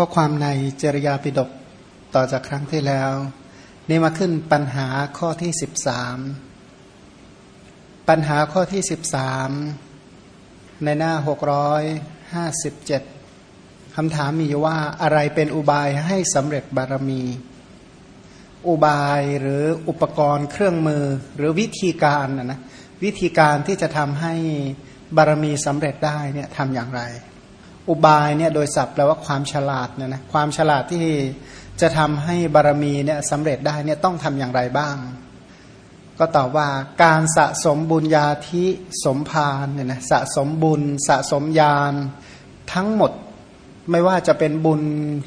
ข้อความในจริยาปิฎกต่อจากครั้งที่แล้ว นี่มาขึ้นปัญหาข้อที่สิบสามปัญหาข้อที่สิบสามในหน้าหกร้อยห้าสิบเจ็ดคำถามมีว่าอะไรเป็นอุบายให้สำเร็จบารมี อุบายหรืออุปกรณ์เครื่องมือหรือวิธีการนะนะวิธีการที่จะทำให้บารมีสำเร็จได้เนี่ยทำอย่างไร อุบายเนี่ยโดยศัพท์แปลว่าความฉลาดเนี่ยนะความฉลาดที่จะทำให้บารมีเนี่ยสำเร็จได้เนี่ยต้องทำอย่างไรบ้าง ก็ตอบว่าการสะสมบุญญาธิสมภารเนี่ยนะสะสมบุญ สะสมญาณทั้งหมดไม่ว่าจะเป็นบุญ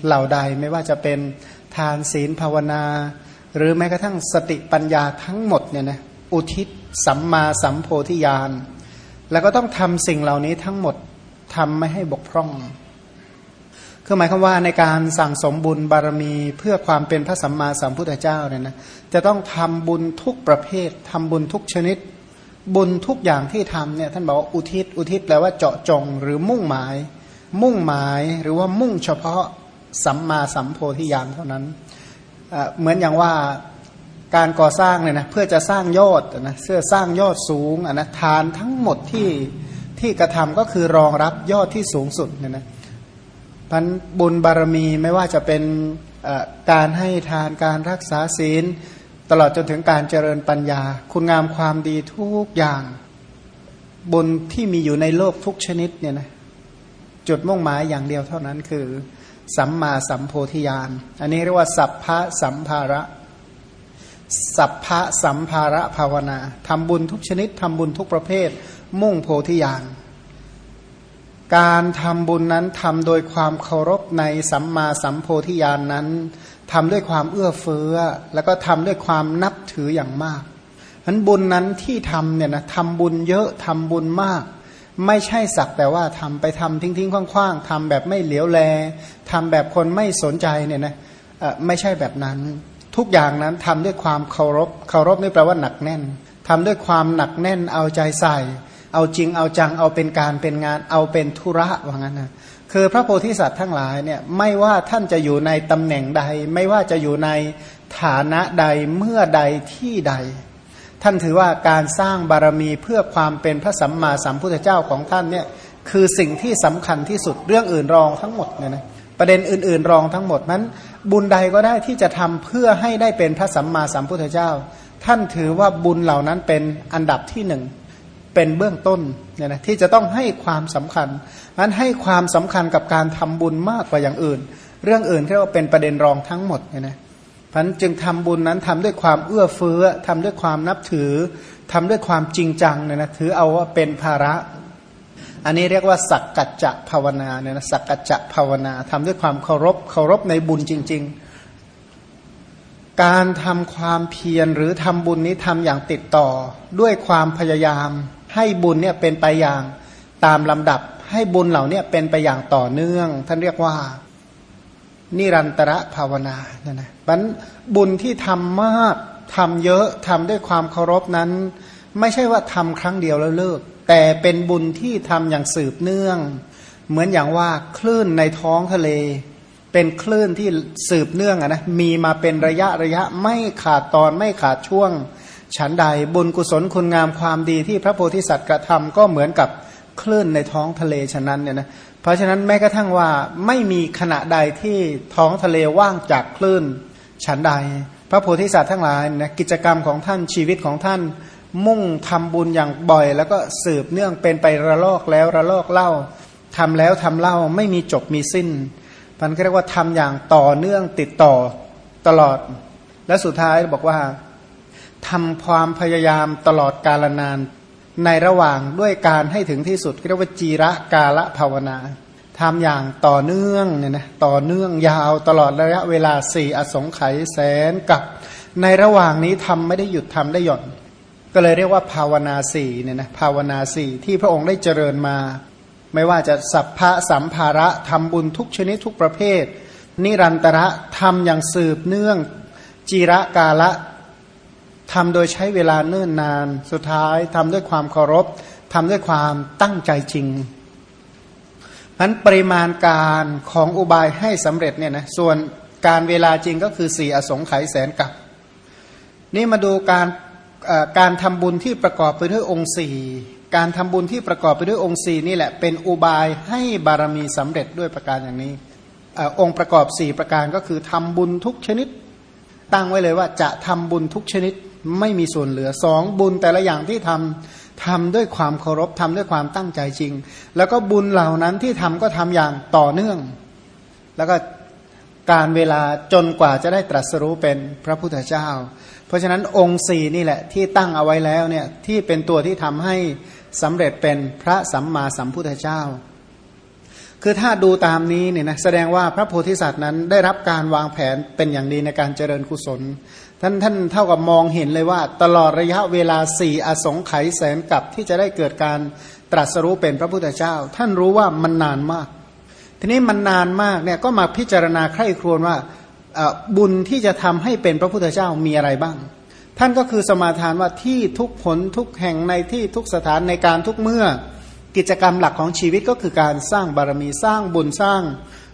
เหล่าใด ไม่ว่าจะเป็นทานศีลภาวนา หรือแม้กระทั่งสติปัญญาทั้งหมดเนี่ยนะอุทิศสัมมาสัมโพธิญาณแล้วก็ต้องทำสิ่งเหล่านี้ทั้งหมด ทำไม่ให้บกพร่องคือหมายความว่าในการสั่งสมบุญบารมีเพื่อความเป็นพระสัมมาสัมพุทธเจ้าเนี่ยนะจะต้องทำบุญทุกประเภททำบุญทุกชนิด บุญทุกอย่างที่ทำเนี่ยท่านบอกว่าอุทิศอุทิศแปลว่าเจาะจงหรือมุ่งหมาย มุ่งหมายหรือว่ามุ่งเฉพาะสัมมาสัมโพธิญาณเท่านั้นเหมือนอย่างว่าการก่อสร้างเนี่ยนะเพื่อจะสร้างยอดนะเสื้อสร้างยอดสูงนะทานทั้งหมดที่ ที่กระทำก็คือรองรับยอดที่สูงสุดเนี่ยนะพันบุญบารมีไม่ว่าจะเป็นการให้ทานการรักษาศีล ตลอดจนถึงการเจริญปัญญา คุณงามความดีทุกอย่าง บุญที่มีอยู่ในโลกทุกชนิดเนี่ยนะจุดมุ่งหมายอย่างเดียวเท่านั้นคือ สัมมาสัมโพธิญาณอันนี้เรียกว่า สัพพะสัมภาระ สัพพะสัมภาระภาวนาทำบุญทุกชนิดทำบุญทุกประเภท มุ่งโพธิญาณการทำบุญนั้นทำโดยความเคารพในสัมมาสัมโพธิญาณนนั้นทำด้วยความเอื้อเฟื้อ แล้วก็ทำด้วยความนับถืออย่างมากฉันบุญนั้นที่ทำเนี่ยนะทำบุญเยอะทำบุญมาก ไม่ใช่สักแต่ว่าทำไปทำทิ้งทิ้งคว้างๆทำแบบไม่เหลียวแลทำแบบคนไม่สนใจเนี่ยนะไม่ใช่แบบนั้น ทุกอย่างนั้นทำด้วยความเคารพเคารพนี่แปลว่าหนักแน่นทำด้วยความหนักแน่นเอาใจใส่ เอาจริงเอาจังเอาเป็นการเป็นงานเอาเป็นธุระว่างั้นนะคือพระโพธิสัตว์ทั้งหลายเนี่ยไม่ว่าท่านจะอยู่ในตำแหน่งใด ไม่ว่าจะอยู่ในฐานะใดเมื่อใดที่ใด ท่านถือว่าการสร้างบารมีเพื่อความเป็นพระสัมมาสัมพุทธเจ้าของท่านเนี่ยคือสิ่งที่สำคัญที่สุดเรื่องอื่นรองทั้งหมดเนี่ยนะประเด็นอื่น ๆ รองทั้งหมดนั้น บุญใดก็ได้ที่จะทำเพื่อให้ได้เป็นพระสัมมาสัมพุทธเจ้า ท่านถือว่าบุญเหล่านั้นเป็นอันดับที่หนึ่ง เป็นเบื้องต้นเนี่ยนะที่จะต้องให้ความสำคัญนั้นให้ความสำคัญกับการทำบุญมากกว่าอย่างอื่น เรื่องอื่นที่ว่าเป็นประเด็นรองทั้งหมดเนี่ยนะพันจึงทำบุญนั้นทำด้วยความเอื้อเฟื้อทำด้วยความนับถือทำด้วยความจริงจังเนี่ยนะถือเอาว่าเป็นภาระ อันนี้เรียกว่าสักกัจจะภาวนาเนี่ยนะสักกัจจะภาวนาทำด้วยความเคารพเคารพในบุญจริง ๆการทำความเพียรหรือทำบุญนี้ทำอย่างติดต่อด้วยความพยายาม ให้บุญเนี่ยเป็นไปอย่างตามลำดับ ให้บุญเหล่านี้เป็นไปอย่างต่อเนื่อง ท่านเรียกว่า นิรันตระภาวนาเนี่ยนะบันบุญที่ทำมากทำเยอะทำด้วยความเคารพนั้น ไม่ใช่ว่าทำครั้งเดียวแล้วเลิก แต่เป็นบุญที่ทำอย่างสืบเนื่อง เหมือนอย่างว่าคลื่นในท้องทะเล เป็นคลื่นที่สืบเนื่องอะนะมีมาเป็นระยะระยะไม่ขาดตอนไม่ขาดช่วง ฉันใดบุญกุศลคุณงามความดีที่พระโพธิสัตว์กระทำก็เหมือนกับคลื่นในท้องทะเลฉะนั้นเนี่ยนะเพราะฉะนั้นแม้กระทั่งว่าไม่มีขณะใดที่ท้องทะเลว่างจากคลื่นฉันใด พระโพธิสัตว์ทั้งหลายนะกิจกรรมของท่านชีวิตของท่าน มุ่งทำบุญอย่างบ่อย แล้วก็สืบเนื่องเป็นไประลอกแล้วระลอกเล่าทำแล้วทำเล่าไม่มีจบมีสิ้นมันก็เรียกว่าทำอย่างต่อเนื่องติดต่อตลอด และสุดท้ายบอกว่า ทำความพยายามตลอดกาลนานในระหว่างด้วยการให้ถึงที่สุดเรียกว่าจีระกาละภาวนาทำอย่างต่อเนื่องเนี่ยนะต่อเนื่องยาวตลอดระยะเวลาสี่อสงไขยแสนกับในระหว่างนี้ทำไม่ได้หยุดทำได้หย่อน ก็เลยเรียกว่าภาวนาสี่เนี่ยนะภาวนาสี่ที่พระองค์ได้เจริญมา ไม่ว่าจะสัพพะสัมภาระทำบุญทุกชนิดทุกประเภท นิรันตระทำอย่างสืบเนื่องจีระกาละ ทำโดยใช้เวลาเนิ่นนาน สุดท้ายทำด้วยความเคารพทำด้วยความตั้งใจจริงพนั้นปริมาณการของอุบายให้สำเร็จเนี่ยนะส่วนการเวลาจริงก็คือสี่อสงไขยแสนกับ นี่มาดูการการทำบุญที่ประกอบไปด้วยองค์สี่การทำบุญที่ประกอบไปด้วยองค์สี่นี่แหละเป็นอุบายให้บารมีสำเร็จด้วยประการอย่างนี้อองค์ประกอบสี่ประการก็คือทำบุญทุกชนิด ตั้งไว้เลยว่าจะทำบุญทุกชนิด ไม่มีส่วนเหลือสองบุญแต่ละอย่างที่ทำทำด้วยความเคารพทำด้วยความตั้งใจจริง แล้วก็บุญเหล่านั้นที่ทำก็ทำอย่างต่อเนื่อง แล้วก็การเวลาจนกว่าจะได้ตรัสรู้เป็นพระพุทธเจ้า เพราะฉะนั้นองค์สี่นี่แหละที่ตั้งเอาไว้แล้วเนี่ยที่เป็นตัวที่ทำให้สำเร็จเป็นพระสัมมาสัมพุทธเจ้า คือถ้าดูตามนี้เนี่ยนะแสดงว่าพระโพธิสัตว์นั้นได้รับการวางแผนเป็นอย่างดีในการเจริญกุศล ท่านท่านเท่ากับมองเห็นเลยว่า ตลอดระยะเวลาสี่อสงไขยแสนกับที่จะได้เกิดการตรัสรู้เป็นพระพุทธเจ้า ท่านรู้ว่ามันนานมาก ทีนี้มันนานมากเนี่ยก็มาพิจารณาใคร่ครวญว่าบุญที่จะทำให้เป็นพระพุทธเจ้ามีอะไรบ้าง ท่านก็คือสมาทานว่าที่ทุกผลทุกแห่งในที่ทุกสถานในการทุกเมื่อกิจกรรมหลักของชีวิตก็คือการสร้างบารมีสร้างบุญสร้าง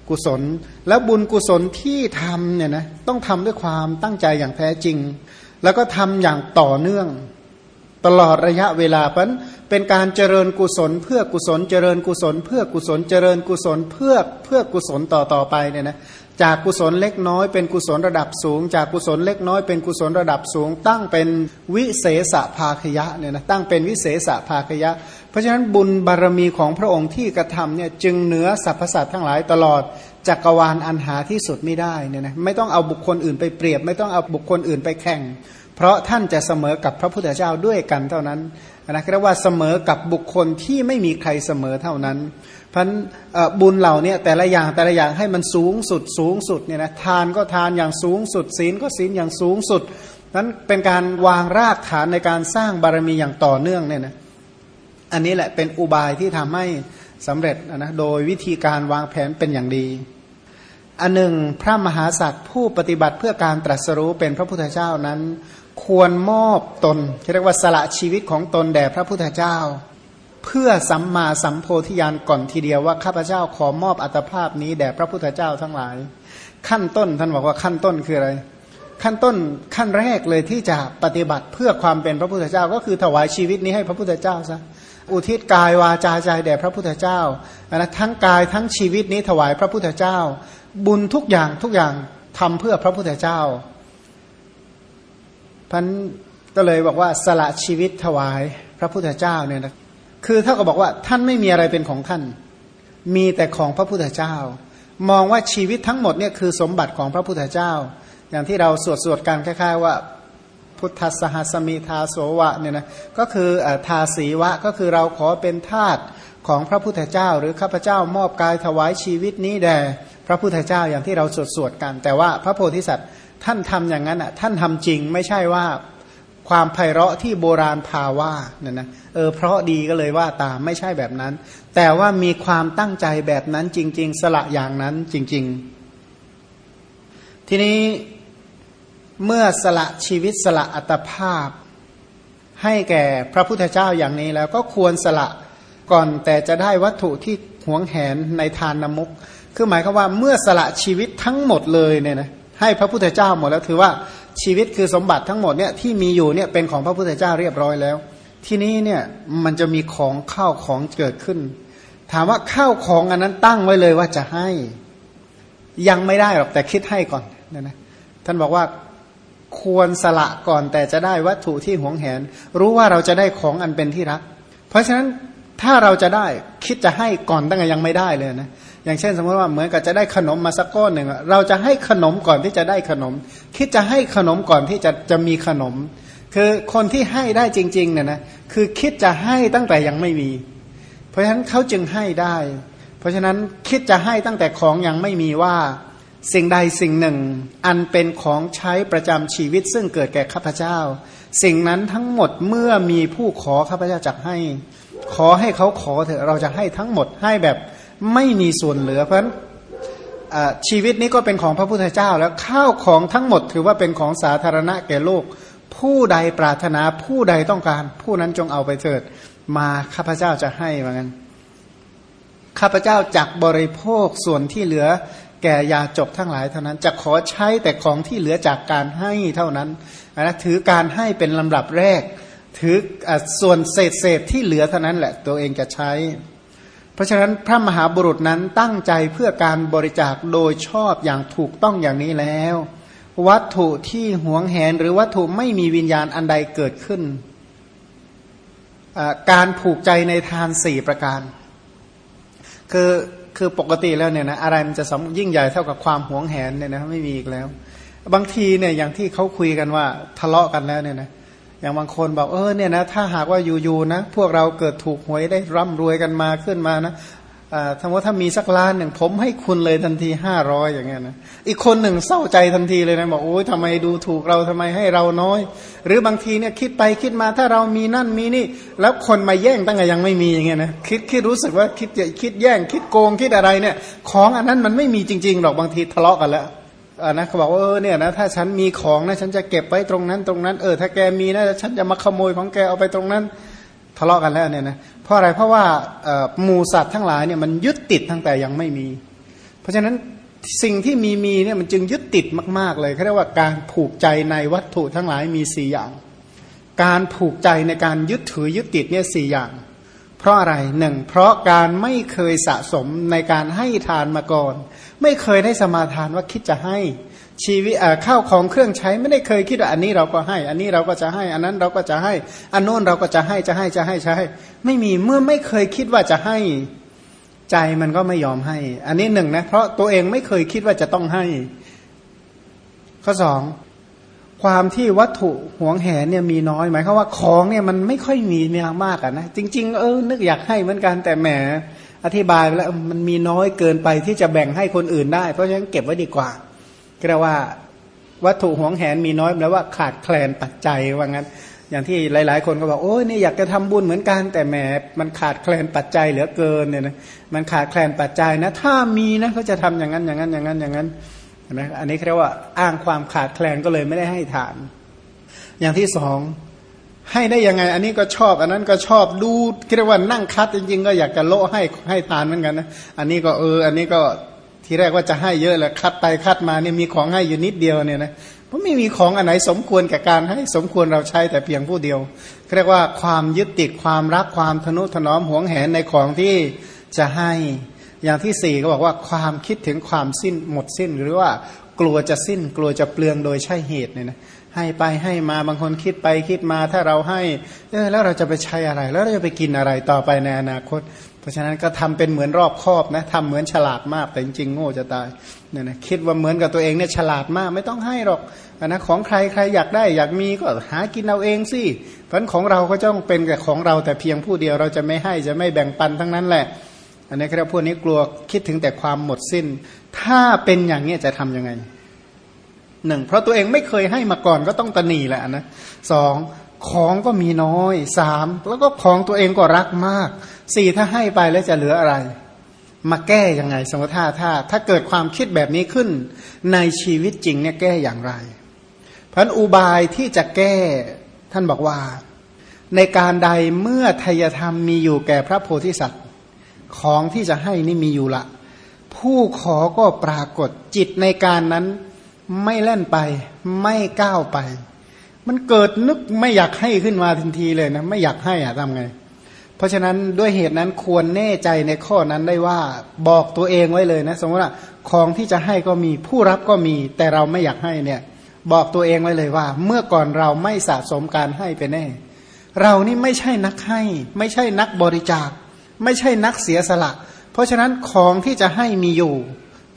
กุศล แล้วบุญกุศลที่ทำเนี่ยนะต้องทำด้วยความตั้งใจอย่างแท้จริง แล้วก็ทำอย่างต่อเนื่อง ตลอดระยะเวลาเพราะเป็นการเจริญกุศล เพื่อกุศลเจริญกุศล เพื่อกุศลเจริญกุศลเพื่อเพื่อกุศลต่อต่อไปเนี่ยนะ จากกุศลเล็กน้อยเป็นกุศลระดับสูง จากกุศลเล็กน้อยเป็นกุศลระดับสูง ตั้งเป็นวิเศษภาคยะเนี่ยนะตั้งเป็นวิเศษภาคยะ เพราะฉะนั้นบุญบารมีของพระองค์ที่กระทำเนี่ยจึงเหนือสรรพสัตว์ทั้งหลายตลอดจักรวาลอันหาที่สุดไม่ได้เนี่ยนะไม่ต้องเอาบุคคลอื่นไปเปรียบ ไม่ต้องเอาบุคคลอื่นไปแข่ง เพราะท่านจะเสมอกับพระพุทธเจ้าด้วยกันเท่านั้น นะเรียกว่าเสมอกับบุคคลที่ไม่มีใครเสมอเท่านั้นพันบุญเหล่านี้แต่ละอย่างแต่ละอย่างให้มันสูงสุดสูงสุดเนี่ยนะทานก็ทานอย่างสูงสุด ศีลก็ศีลอย่างสูงสุดนั้นเป็นการวางรากฐานในการสร้างบารมีอย่างต่อเนื่องเนี่ยนะอันนี้แหละเป็นอุบายที่ทำให้สำเร็จนะโดยวิธีการวางแผนเป็นอย่างดีอันหนึ่งพระมหาสัตว์ผู้ปฏิบัติเพื่อการตรัสรู้เป็นพระพุทธเจ้านั้น ควรมอบตนเรียกว่าสละชีวิตของตนแด่พระพุทธเจ้า เพื่อสัมมาสัมโพธิญาณก่อนทีเดียวว่าข้าพเจ้าขอมอบอัตภาพนี้แด่พระพุทธเจ้าทั้งหลาย ขั้นต้นท่านบอกว่าขั้นต้นคืออะไร ขั้นต้นขั้นแรกเลยที่จะปฏิบัติเพื่อความเป็นพระพุทธเจ้า ก็คือถวายชีวิตนี้ให้พระพุทธเจ้าซะอุทิศกายวาจาใจแด่พระพุทธเจ้านะทั้งกายทั้งชีวิตนี้ถวายพระพุทธเจ้า บุญทุกอย่างทุกอย่างทำเพื่อพระพุทธเจ้า พันก็เลยบอกว่าสละชีวิตถวายพระพุทธเจ้าเนี่ยนะคือเท่ากับบอกว่าท่านไม่มีอะไรเป็นของท่าน มีแต่ของพระพุทธเจ้า มองว่าชีวิตทั้งหมดเนี่ยคือสมบัติของพระพุทธเจ้า อย่างที่เราสวดสวดกันคล้ายๆว่าพุทธสหัสมีทาโสวะเนี่ยนะก็คือทาสีวะก็คือเราขอเป็นทาสของพระพุทธเจ้า หรือข้าพเจ้ามอบกายถวายชีวิตนี้แด่พระพุทธเจ้าอย่างที่เราสวดสวดกัน แต่ว่าพระโพธิสัตว์ ท่านทำอย่างนั้นอะท่านทำจริงไม่ใช่ว่าความไพเราะที่โบราณพาว่าเนี่ยนะเออเพราะดีก็เลยว่าตามไม่ใช่แบบนั้น แต่ว่ามีความตั้งใจแบบนั้นจริง ๆ สละอย่างนั้นจริง ๆ ทีนี้เมื่อสละชีวิตสละอัตภาพ ให้แก่พระพุทธเจ้าอย่างนี้แล้วก็ควรสละก่อนแต่จะได้วัตถุที่หวงแหนในทานนมุก คือหมายความว่าเมื่อสละชีวิตทั้งหมดเลยเนี่ยนะ ให้พระพุทธเจ้าหมดแล้วถือว่าชีวิตคือสมบัติทั้งหมดเนี่ยที่มีอยู่เนี่ยเป็นของพระพุทธเจ้าเรียบร้อยแล้ว ที่นี้เนี่ยมันจะมีของข้าวของเกิดขึ้น ถามว่าข้าวของอันนั้นตั้งไว้เลยว่าจะให้ยังไม่ได้หรอกแต่คิดให้ก่อนนะนะท่านบอกว่าควรสละก่อนแต่จะได้วัตถุที่หวงแหน รู้ว่าเราจะได้ของอันเป็นที่รัก เพราะฉะนั้นถ้าเราจะได้คิดจะให้ก่อนตั้งแต่ยังไม่ได้เลยนะ อย่างเช่น สมมติว่าเหมือนกับจะได้ขนมมาสักก้อนหนึ่งเราจะให้ขนมก่อนที่จะได้ขนม คิดจะให้ขนมก่อนที่จะจะมีขนม คือคนที่ให้ได้จริงๆเนี่ยนะคือคิดจะให้ตั้งแต่ยังไม่มี เพราะฉะนั้นเขาจึงให้ได้ เพราะฉะนั้นคิดจะให้ตั้งแต่ของยังไม่มีว่าสิ่งใดสิ่งหนึ่ง อันเป็นของใช้ประจำชีวิตซึ่งเกิดแก่ข้าพเจ้า สิ่งนั้นทั้งหมดเมื่อมีผู้ขอข้าพเจ้าจะให้ ขอให้เขาขอเถอะเราจะให้ทั้งหมดให้แบบ ไม่มีส่วนเหลือเพราะฉะนั้นชีวิตนี้ก็เป็นของพระพุทธเจ้า แล้วข้าวของทั้งหมดถือว่าเป็นของสาธารณะแก่โลก ผู้ใดปรารถนาผู้ใดต้องการ ผู้นั้นจงเอาไปเถิด มาข้าพเจ้าจะให้เหมือนกันข้าพเจ้าจักบริโภคส่วนที่เหลือแก่ยาจกทั้งหลายเท่านั้นจะขอใช้แต่ของที่เหลือจากการให้เท่านั้นนะถือการให้เป็นลำดับแรก ถืออส่วนเศษเศษที่เหลือเท่านั้นแหละตัวเองจะใช้ พราะฉะนั้นพระมหาบุรุษนั้นตั้งใจเพื่อการบริจาคโดยชอบอย่างถูกต้องอย่างนี้แล้ว วัตถุที่หวงแหนหรือวัตถุไม่มีวิญญาณอันใดเกิดขึ้น การผูกใจในทานสี่ประการ คือคือปกติแล้วเนี่ยนะอะไรมันจะยิ่งใหญ่เท่ากับความหวงแหนเนี่ยนะไม่มีอีกแล้ว บางทีเนี่ยอย่างที่เขาคุยกันว่าทะเลาะกันแล้วเนี่ยนะ อย่างบางคนบอกเออเนี่ยนะถ้าหากว่าอยู่ๆนะ พวกเราเกิดถูกหวยได้ร่ำรวยกันมาขึ้นมานะสมมติถ้ามีสักล้านหนึ่งผมให้คุณเลยทันทีห้าร้อยอย่างเงี้ยนะอีกคนหนึ่งเศร้าใจทันทีเลยนะบอกโอ้ยทำไมดูถูกเราทำไมให้เราน้อย หรือบางทีเนี่ยคิดไปคิดมาถ้าเรามีนั่นมีนี่ แล้วคนมาแย่งตั้งแต่ยังไม่มีอย่างเงี้ยนะคิดคิดรู้สึกว่าคิดคิดแย่งคิดโกงคิดอะไรเนี่ย ของอันนั้นมันไม่มีจริงๆหรอกบางทีทะเลาะกันแล้ว อ่านะเขาบอกว่าเออเนี่ยนะถ้าฉันมีของนะฉันจะเก็บไว้ตรงนั้นตรงนั้น เออถ้าแกมีนะฉันจะมาขโมยของแกเอาไปตรงนั้นทะเลาะกันแล้วเนี่ยนะเพราะอะไรเพราะว่าหมูสัตว์ทั้งหลายเนี่ยมันยึดติดตั้งแต่ยังไม่มี เพราะฉะนั้นสิ่งที่มีมีเนี่ยมันจึงยึดติดมาก ๆ เลยเขาเรียกว่าการผูกใจในวัตถุทั้งหลายมีสี่อย่าง การผูกใจในการยึดถือยึดติดเนี่ยสี่อย่าง เพราะอะไรหนึ่งเพราะการไม่เคยสะสมในการให้ทานมาก่อน ไม่เคยได้สมาทานว่าคิดจะให้ชีวิตข้าวของเครื่องใช้ไม่ได้เคยคิดว่าอันนี้เราก็ให้ อันนี้เราก็จะให้ อันนั้นเราก็จะให้ อันโน้นเราก็จะให้จะให้จะให้จะให้ไม่มีเมื่อไม่เคยคิดว่าจะให้ใจมันก็ไม่ยอมให้ อันนี้หนึ่งนะเพราะตัวเองไม่เคยคิดว่าจะต้องให้ ข้อสอง ความที่วัตถุหวงแหนเนี่ยมีน้อยหมายความว่าของเนี่ยมันไม่ค่อยมีมีมากอะนะจริง ๆ เออนึกอยากให้เหมือนกันแต่แหมอธิบายไปแล้วมันมีน้อยเกินไปที่จะแบ่งให้คนอื่นได้ เพราะฉะนั้นเก็บไว้ดีกว่าเรียกว่าวัตถุหวงแหนมีน้อยแปลว่าขาดแคลนปัจจัยว่างั้น อย่างที่หลาย ๆ คนก็บอกโอ้ยนี่อยากจะทำบุญเหมือนกัน แต่แหมมันขาดแคลนปัจจัยเหลือเกินเนี่ยนะมันขาดแคลนปัจจัยนะ ถ้ามีนะเขาจะทำอย่างนั้นอย่างนั้นอย่างนั้นอย่างนั้น นะอันนี้เรียกว่าอ้างความขาดแคลนก็เลยไม่ได้ให้ทาน อย่างที่สองให้ได้ยังไง อันนี้ก็ชอบ อันนั้นก็ชอบดูเรียกว่านั่งคัดจริงๆ ก็อยากจะโลให้ให้ทานเหมือนกันนะอันนี้ก็เออ อันนี้ก็ทีแรกว่าจะให้เยอะแหละคัดไปคัดมาเนี่ยมีของให้อยู่นิดเดียวเนี่ยนะเพราะไม่มีของอันไหนสมควรกับการให้สมควรเราใช้แต่เพียงผู้เดียวเรียกว่าความยึดติดความรักความทนุถนอมหวงแหนในของที่จะให้ อย่างที่สี่ก็บอกว่าความคิดถึงความสิ้นหมดสิ้นหรือว่ากลัวจะสิ้นกลัวจะเปลืองโดยใช่เหตุเนี่ยนะให้ไปให้มาบางคนคิดไปคิดมาถ้าเราให้เออแล้วเราจะไปใช้อะไร แล้วเราจะไปกินอะไรต่อไปในอนาคต เพราะฉะนั้นก็ทำเป็นเหมือนรอบครอบนะทำเหมือนฉลาดมากแต่จริงๆโง่จะตายเนี่ยนะคิดว่าเหมือนกับตัวเองเนี่ยฉลาดมากไม่ต้องให้หรอกนะของใครใครอยากได้ อยากมีก็หากินเอาเองสิเพราะของเราก็ต้องเป็นกับของเราแต่เพียงผู้เดียวเราจะไม่ให้จะไม่แบ่งปันทั้งนั้นแหละ อันนี้ครับพวกนี้กลัวคิดถึงแต่ความหมดสิ้น ถ้าเป็นอย่างนี้จะทํำยังไงหนึ่งเพราะตัวเองไม่เคยให้มาก่อนก็ต้องตนีแหละนะสองของก็มีน้อยสามแล้วก็ของตัวเองก็รักมากสี่ถ้าให้ไปแล้วจะเหลืออะไร มาแก้ยังไง สมมติถ้าถ้าถ้าเกิดความคิดแบบนี้ขึ้น ในชีวิตจริงเนี่ยแก้อย่างไรพันอุบายที่จะแก้ท่านบอกว่า ในการใดเมื่อทยธรรมมีอยู่แก่พระโพธิสัตว์ ของที่จะให้นี่มีอยู่ละ ผู้ขอก็ปรากฏจิตในการนั้นไม่เล่นไป ไม่ก้าวไป มันเกิดนึกไม่อยากให้ขึ้นมาทันทีเลยนะ ไม่อยากให้อะทำไง เพราะฉะนั้นด้วยเหตุนั้นควรแน่ใจในข้อนั้นได้ว่าบอกตัวเองไว้เลยนะ สมมติว่าของที่จะให้ก็มีผู้รับก็มี แต่เราไม่อยากให้เนี่ย บอกตัวเองไว้เลยว่า เมื่อก่อนเราไม่สะสมการให้ไปแน่ เรานี่ไม่ใช่นักให้ ไม่ใช่นักบริจาค ไม่ใช่นักเสียสละ เพราะฉะนั้นของที่จะให้มีอยู่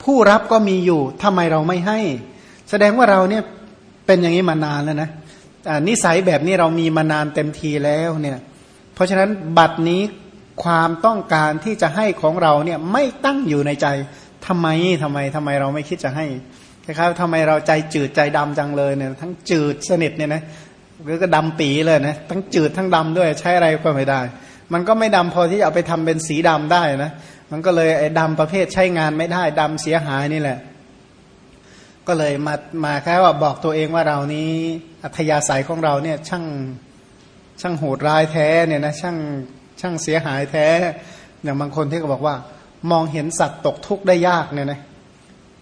ผู้รับก็มีอยู่ทำไมเราไม่ให้ แสดงว่าเราเนี่ยเป็นอย่างนี้มานานแล้วนะนิสัยแบบนี้เรามีมานานเต็มทีแล้วเนี่ยเพราะฉะนั้นบัตรนี้ความต้องการที่จะให้ของเราเนี่ยไม่ตั้งอยู่ในใจทำไมทำไมทำไมเราไม่คิดจะให้คล้ายๆทำไมเราใจจืดใจดำจังเลยเนี่ยทั้งจืดสนิทเนี่ยนะหรือก็ดำปีเลยนะทั้งจืดทั้งดำด้วยใช้อะไรก็ไม่ได้ มันก็ไม่ดำพอที่จะเอาไปทำเป็นสีดำได้นะ มันก็เลยไอ้ดำประเภทใช้งานไม่ได้ดำเสียหายนี่แหละ ก็เลยมามาแค่ว่าบอกตัวเองว่าเรานี้อัธยาศัยของเราเนี่ยช่างช่างโหดร้ายแท้เนี่ยนะช่างช่างเสียหายแท้ อย่างบางคนที่ก็บอกว่า มองเห็นสัตว์ตกทุกข์ได้ยากเนี่ยนะ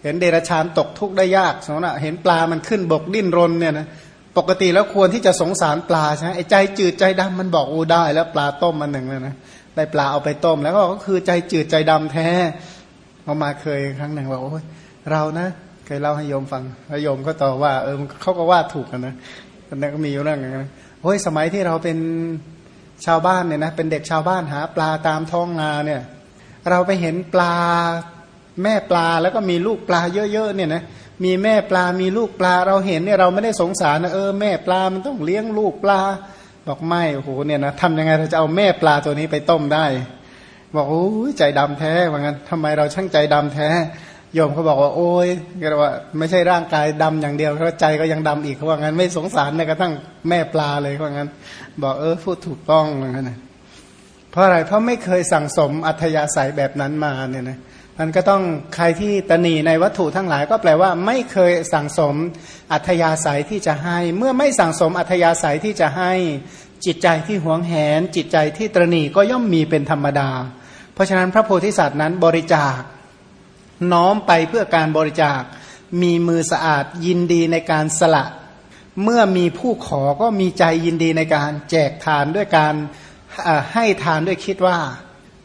เห็นเดรัจฉานตกทุกข์ได้ยากสมมติเห็นปลามันขึ้นบกดิ้นรนเนี่ยนะ ปกติแล้วควรที่จะสงสารปลาใช่ไหมไอ้ใจจืดใจดำมันบอกอูได้ แล้วปลาต้มมันหนึ่งเลยนะได้ปลาเอาไปต้ม แล้วก็คือใจจืดใจดำแท้เขามาเคยครั้งหนึ่งว่าโอ้ยเรานะเคยเล่าให้โยมฟังแล้วโยมก็ตอบว่า เออเขาก็ว่าถูกกันนะนั่นก็มีอยู่เรื่องอย่างนั้นโอ้ยสมัยที่เราเป็นชาวบ้านเนี่ยนะเป็นเด็กชาวบ้านหา ปลาตามท้องนาเนี่ย เราไปเห็นปลาแม่ปลาแล้วก็มีลูกปลาเยอะๆเนี่ยนะ มีแม่ปลา มีลูกปลา เราเห็นเนี่ยเราไม่ได้สงสารนะเออแม่ปลา มันต้องเลี้ยงลูกปลา บอกไม่โอ้โหเนี่ยนะทำยังไงเราจะเอาแม่ปลาตัวนี้ไปต้มได้ บอกโอ้ใจดำแท้ว่างั้นทำไมเราช่างใจดำแท้โยมเขาบอกว่า โอ้ยก็ว่า ไม่ใช่ร่างกายดำอย่างเดียวเพราะใจก็ยังดำอีกเขาว่างั้น ไม่สงสารแม้กระทั่งแม่ปลาเลยเขาว่างั้น บอกเออพูดถูกต้องเหมือนกันนะเพราะอะไรเพราะไม่เคยสั่งสมอัธยาศัยแบบนั้นมาเนี่ยนะ มันก็ต้องใครที่ตนีในวัตถุทั้งหลาย ก็แปลว่าไม่เคยสั่งสมอัธยาศัยที่จะให้ เมื่อไม่สั่งสมอัธยาศัยที่จะให้จิตใจที่หวงแหน จิตใจที่ตรณีก็ย่อมมีเป็นธรรมดา เพราะฉะนั้นพระโพธิสัตว์นั้นบริจาค น้อมไปเพื่อการบริจาค มีมือสะอาดยินดีในการสละ เมื่อมีผู้ขอก็มีใจยินดีในการแจกทานด้วยการให้ทานด้วยคิดว่า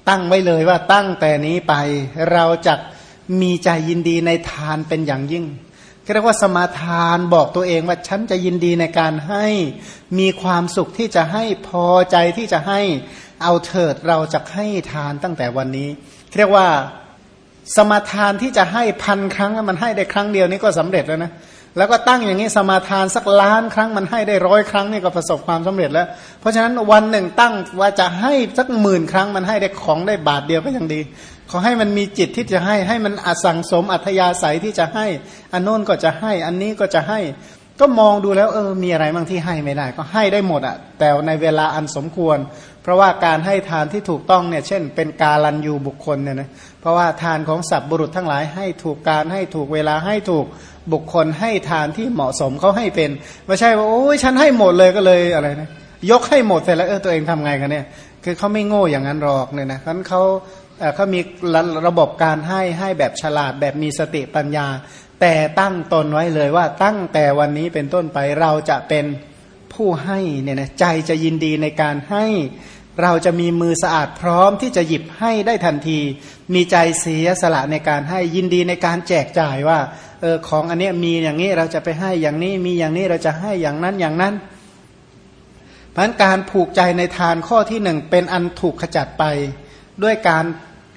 ตั้งไว้เลยว่าตั้งแต่นี้ไปเราจะมีใจยินดีในทานเป็นอย่างยิ่งเรียกว่าสมาทานบอกตัวเองว่าฉันจะยินดีในการให้มีความสุขที่จะให้พอใจที่จะให้เอาเถิดเราจะให้ทานตั้งแต่วันนี้ เรียกว่าสมาทานที่จะให้พันครั้งมันให้ได้ครั้งเดียวนี้ก็สำเร็จแล้วนะ แล้วก็ตั้งอย่างนี้สมาทานสักล้านครั้งมันให้ได้ร้อยครั้งนี่ก็ประสบความสำเร็จแล้ว เพราะฉะนั้นวันหนึ่งตั้งว่าจะให้สักหมื่นครั้งมันให้ได้ของได้บาทเดียวก็ยังดี ขอให้มันมีจิตที่จะให้ให้มันอสังสมอัธยาศัยที่จะให้ อันโน้นก็จะให้ อันนี้ก็จะให้ ก็มองดูแล้วเออมีอะไรบ้างที่ให้ไม่ได้ ก็ให้ได้หมดอะแต่ในเวลาอันสมควร เพราะว่าการให้ทานที่ถูกต้องเนี่ยเช่น เป็นกาลันยูบุคคลเนี่ยนะเพราะว่าทานของสัตว์บุรุษทั้งหลายให้ถูกการให้ถูกเวลาให้ถูกบุคคลให้ทานที่เหมาะสมเขาให้เป็น ไม่ใช่ว่าโอ้ยฉันให้หมดเลยก็เลยอะไรนะยกให้หมดเสร็จแล้วเออตัวเองทำไงกันเนี่ยคือเขาไม่โง่อย่างนั้นหรอกเนี่ยนะเพราะเขาเขามีระบบการให้ให้แบบฉลาดแบบมีสติปัญญา แต่ตั้งตนไว้เลยว่าตั้งแต่วันนี้เป็นต้นไปเราจะเป็นผู้ให้เนี่ยนะใจจะยินดีในการให้เราจะมีมือสะอาดพร้อมที่จะหยิบให้ได้ทันที มีใจเสียสละในการให้ยินดีในการแจกจ่ายว่าเออของอันนี้มีอย่างนี้เราจะไปให้อย่างนี้มีอย่างนี้เราจะให้อย่างนั้นอย่างนั้นเพราะการผูกใจในทานข้อที่หนึ่งเป็นอันถูกขจัดไป ด้วยการ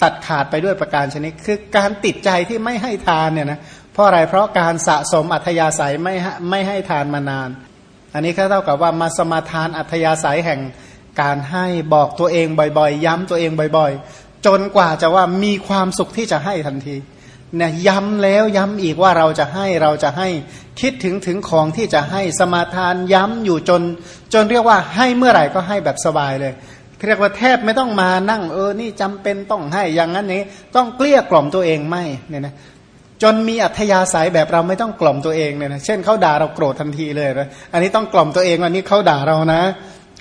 ตัดขาดไปด้วยประการชนิดคือการติดใจที่ไม่ให้ทานเนี่ยนะ เพราะอะไรเพราะการสะสมอัธยาศัยไม่ไม่ให้ทานมานาน อันนี้ก็เท่ากับว่ามาสมาทานอัธยาศัยแห่งการให้บอกตัวเองบ่อยๆ ย้ำตัวเองบ่อยๆ จนกว่าจะว่ามีความสุขที่จะให้ทันทีเนี่ยย้ำแล้วย้ำอีกว่าเราจะให้เราจะให้คิดถึงถึงของที่จะให้สมาทานย้ำอยู่จน จนเรียกว่าให้เมื่อไหร่ก็ให้แบบสบายเลยเรียกว่าแทบไม่ต้องมานั่งเออนี่จำเป็นต้องให้อย่างนั้นนี้ต้องเกลี้ยกล่อมตัวเองไม่เนี่ยนะ จนมีอัธยาศัยแบบเราไม่ต้องกล่อมตัวเองเนี่ยนะ เช่นเขาด่าเราโกรธทันทีเลยนะ อันนี้ต้องกล่อมตัวเองวันนี้เขาด่าเรานะ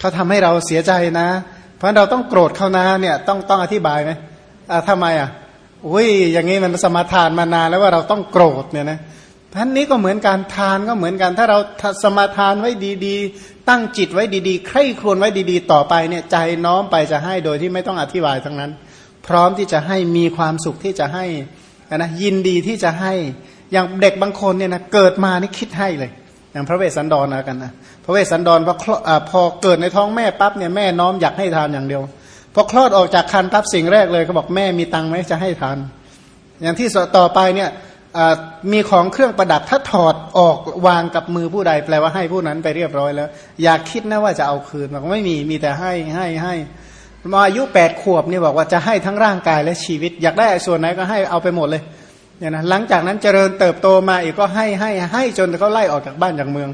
เขาทำให้เราเสียใจนะ เพราะเราต้องโกรธเขานะเนี่ยต้องต้องอธิบายไหมอ่าทำไมอะ อุ้ยอย่างนี้มันสมาทานมานานแล้วว่าเราต้องโกรธเนี่ยนะท่านนี้ก็เหมือนการทานก็เหมือนกัน ถ้าเราสมาทานไว้ดีๆ ตั้งจิตไว้ดีๆ ใคร่ครวญไว้ดีๆ ต่อไปเนี่ยใจน้อมไปจะให้โดยที่ไม่ต้องอธิบายทั้งนั้น พร้อมที่จะให้มีความสุขที่จะให้ นะยินดีที่จะให้อย่างเด็กบางคนเนี่ยนะเกิดมานี่คิดให้เลย อย่างพระเวสสันดรนะกันนะพระเวสสันดรพอพอเกิดในท้องแม่ปั๊บเนี่ยแม่น้อมอยากให้ทานอย่างเดียวพอคลอดออกจากคันปั๊บสิ่งแรกเลยเขาบอกแม่มีตังไหมจะให้ทาน อย่างที่ต่อไปเนี่ยมีของเครื่องประดับถ้าถอดออกวางกับมือผู้ใด แปลว่าให้ผู้นั้นไปเรียบร้อยแล้ว อยากคิดนะว่าจะเอาคืนบอกไม่มีมีแต่ให้ให้ให้ มาอายุแปดขวบนี่บอกว่าจะให้ทั้งร่างกายและชีวิต อยากได้ส่วนไหนก็ให้เอาไปหมดเลยเนี่ยนะหลังจากนั้นเจริญเติบโตมาอีกก็ให้ให้ให้จนเขาไล่ออกจากบ้านจากเมือง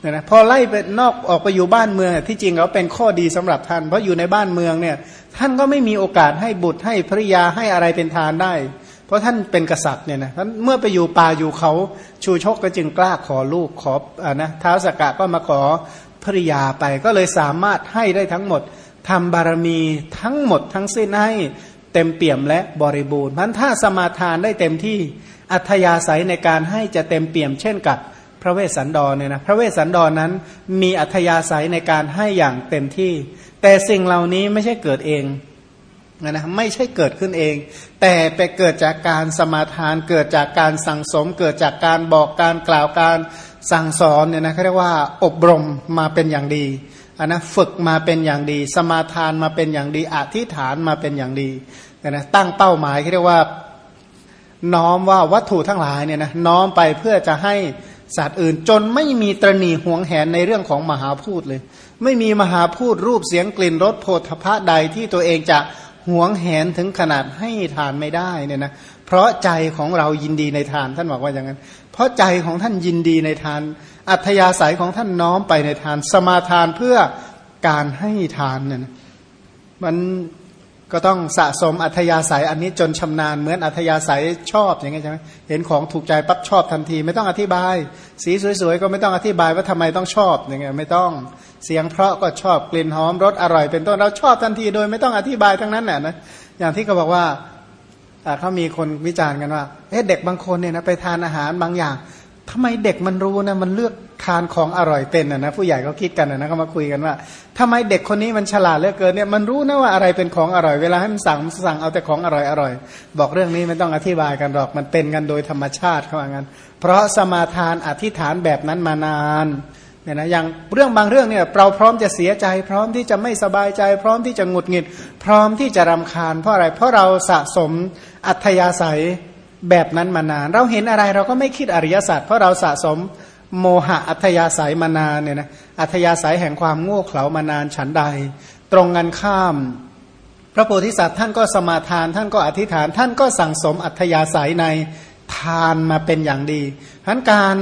เนี่ยนะพอไล่ไปนอกออกไปอยู่บ้านเมืองที่จริงเขาเป็นข้อดีสำหรับท่าน เพราะอยู่ในบ้านเมืองเนี่ยท่านก็ไม่มีโอกาสให้บุตรให้ภริยาให้อะไรเป็นทานได้ เพราะท่านเป็นกษัตริย์เนี่ยนะท่านเมื่อไปอยู่ป่าอยู่เขาชูชกก็จึงกล้าขอลูกขออ่านะท้าวสกกะก็มาขอภริยาไปก็เลยสามารถให้ได้ทั้งหมด ทำบารมีทั้งหมดทั้งสิ้นให้เต็มเปี่ยมและบริบูรณ์พันถ้าสมาทานได้เต็มที่อัธยาศัยในการให้จะเต็มเปี่ยมเช่นกับพระเวสสันดรเนี่ยนะพระเวสสันดรนนั้นมีอัธยาศัยในการให้อย่างเต็มที่ แต่สิ่งเหล่านี้ไม่ใช่เกิดเองนะไม่ใช่เกิดขึ้นเอง แต่ไปเกิดจากการสมาทานเกิดจากการสั่งสม เกิดจากการบอกการกล่าวการสั่งสอนเนี่ยนะเขาเรียกว่าอบรมมาเป็นอย่างดี อันนะฝึกมาเป็นอย่างดี สมาทานมาเป็นอย่างดีอธิษฐานมาเป็นอย่างดีนะตั้งเป้าหมายเรียกว่าน้อมว่าวัตถุทั้งหลายเนี่ยนะน้อมไปเพื่อจะให้สัตว์อื่นจนไม่มีตรณีห่วงแหนในเรื่องของมหาพูดเลย ไม่มีมหาพูดรูปเสียงกลิ่นรสโพธพะใดที่ตัวเองจะห่วงแหนถึงขนาดให้ทานไม่ได้เนี่ยนะเพราะใจของเรายินดีในทานท่านบอกว่าอย่างนั้น เพราะใจของท่านยินดีในทาน อัธยาศัยของท่านน้อมไปในทาน สมาทานเพื่อการให้ทานเนี่ยมันก็ต้องสะสมอัธยาศัยอันนี้จนชำนาญเหมือนอัธยาศัยชอบอย่างเงี้ยใช่ไหมเห็นของถูกใจปั๊บชอบทันที ไม่ต้องอธิบาย สีสวยๆก็ไม่ต้องอธิบายว่าทำไมต้องชอบอย่างเงี้ยไม่ต้องเสียงเพราะก็ชอบกลิ่นหอมรสอร่อย เป็นต้นเราชอบทันทีโดยไม่ต้องอธิบายทั้งนั้นแหละนะอย่างที่เขาบอกว่าเขามีคนวิจารณ์กันว่าเเด็กบางคนเนี่ยนะไปทานอาหารบางอย่าง ทำไมเด็กมันรู้นะมันเลือกทานของอร่อยเป็นนะนะผู้ใหญ่เขาคิดกันนะเขามาคุยกันว่าทำไมเด็กคนนี้มันฉลาดเหลือเกินเนี่ยมันรู้นะว่าอะไรเป็นของอร่อยเวลาให้มันสั่งสั่งเอาแต่ของอร่อยอร่อยบอกเรื่องนี้ไม่ต้องอธิบายกันหรอกมันเป็นกันโดยธรรมชาติเขาว่างั้น เพราะสมาทานอธิษฐานแบบนั้นมานานเนี่ยนะอย่างเรื่องบางเรื่องเนี่ยเราพร้อมจะเสียใจ พร้อมที่จะไม่สบายใจ พร้อมที่จะหงุดหงิด พร้อมที่จะรำคาญเพราะอะไร เพราะเราสะสมอัธยาศัย แบบนั้นมานาน เราเห็นอะไรเราก็ไม่คิดอริยสัจเพราะเราสะสมโมหะอัธยาศัยมานานเนี่ยนะอัธยาศัยแห่งความโง่เขลามานานฉันใด ตรงกันข้าม พระโพธิสัตว์ท่านก็สมาทาน ท่านก็อธิษฐาน ท่านก็สั่งสมอัธยาศัยในทานมาเป็นอย่างดีทั้นการ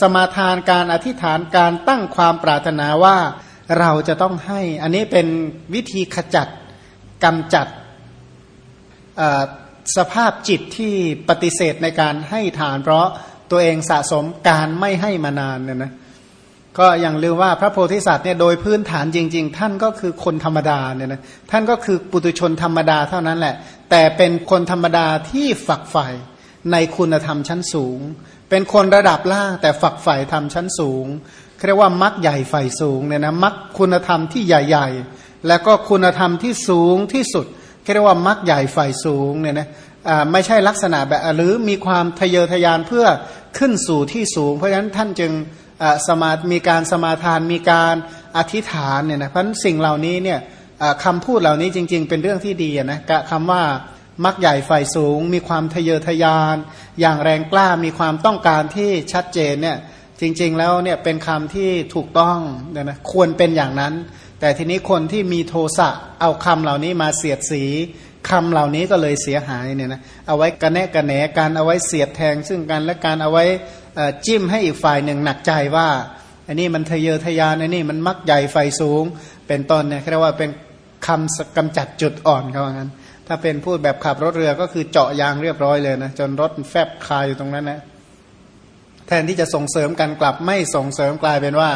สมาทานการอธิษฐานการตั้งความปรารถนาว่าเราจะต้องให้ อันนี้เป็นวิธีขจัดกำจัด สภาพจิตที่ปฏิเสธในการให้ทาน เพราะตัวเองสะสมการไม่ให้มานานเนี่ยนะก็อย่างลืมว่าพระโพธิสัตว์เนี่ยโดยพื้นฐานจริง ๆ ท่านก็คือคนธรรมดาเนี่ยนะท่านก็คือปุตุชนธรรมดาเท่านั้นแหละ แต่เป็นคนธรรมดาที่ฝักใฝ่ในคุณธรรมชั้นสูง เป็นคนระดับล่างแต่ฝักใฝ่ธรรมชั้นสูงเรียกว่ามักใหญ่ไฟสูงเนี่ยนะมักคุณธรรมที่ใหญ่ ๆ แล้วก็คุณธรรมที่สูงที่สุด เรียกว่ามักใหญ่ไฟสูงเนี่ยนะไม่ใช่ลักษณะแบบหรือมีความทะเยอทะยานเพื่อขึ้นสู่ที่สูง เพราะฉะนั้นท่านจึงสมามีการสมาทานมีการอธิษฐานเนี่ยนะเพราะสิ่งเหล่านี้เนี่ยคำพูดเหล่านี้จริง ๆ เป็นเรื่องที่ดีนะคำว่ามักใหญ่ไฟสูง มีความทะเยอทะยาน อย่างแรงกล้ามีความต้องการที่ชัดเจนเนี่ยจริง ๆ แล้วเนี่ยเป็นคำที่ถูกต้องนะควรเป็นอย่างนั้น แต่ทีนี้คนที่มีโทสะเอาคำเหล่านี้มาเสียดสีคำเหล่านี้ก็เลยเสียหายเนี่ยนะเอาไว้กระแนะกระแหนการเอาไว้เสียดแทง ซึ่งกันและการเอาไว้จิ้มให้อีกฝ่ายหนึ่งหนักใจว่าอันนี้มันทะเยอทะยานอันนี้มันมักใหญ่ไฟสูง เป็นต้นเนี่ยเรียกว่าเป็นคำกำจัดจุดอ่อนเขาว่างั้น ถ้าเป็นพูดแบบขับรถเรือก็คือเจาะยางเรียบร้อยเลยนะจนรถแฟบคาอยู่ตรงนั้นนะแทนที่จะส่งเสริมกันกลับไม่ส่งเสริมกลายเป็นว่า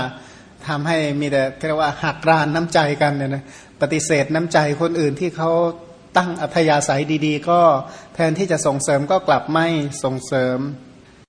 ทำให้มีแต่เรียกว่าหักรานน้ำใจกันเนี่ยนะปฏิเสธน้ำใจคนอื่นที่เขาตั้งอัธยาศัยดี ๆ ก็แทนที่จะส่งเสริมก็กลับไม่ส่งเสริม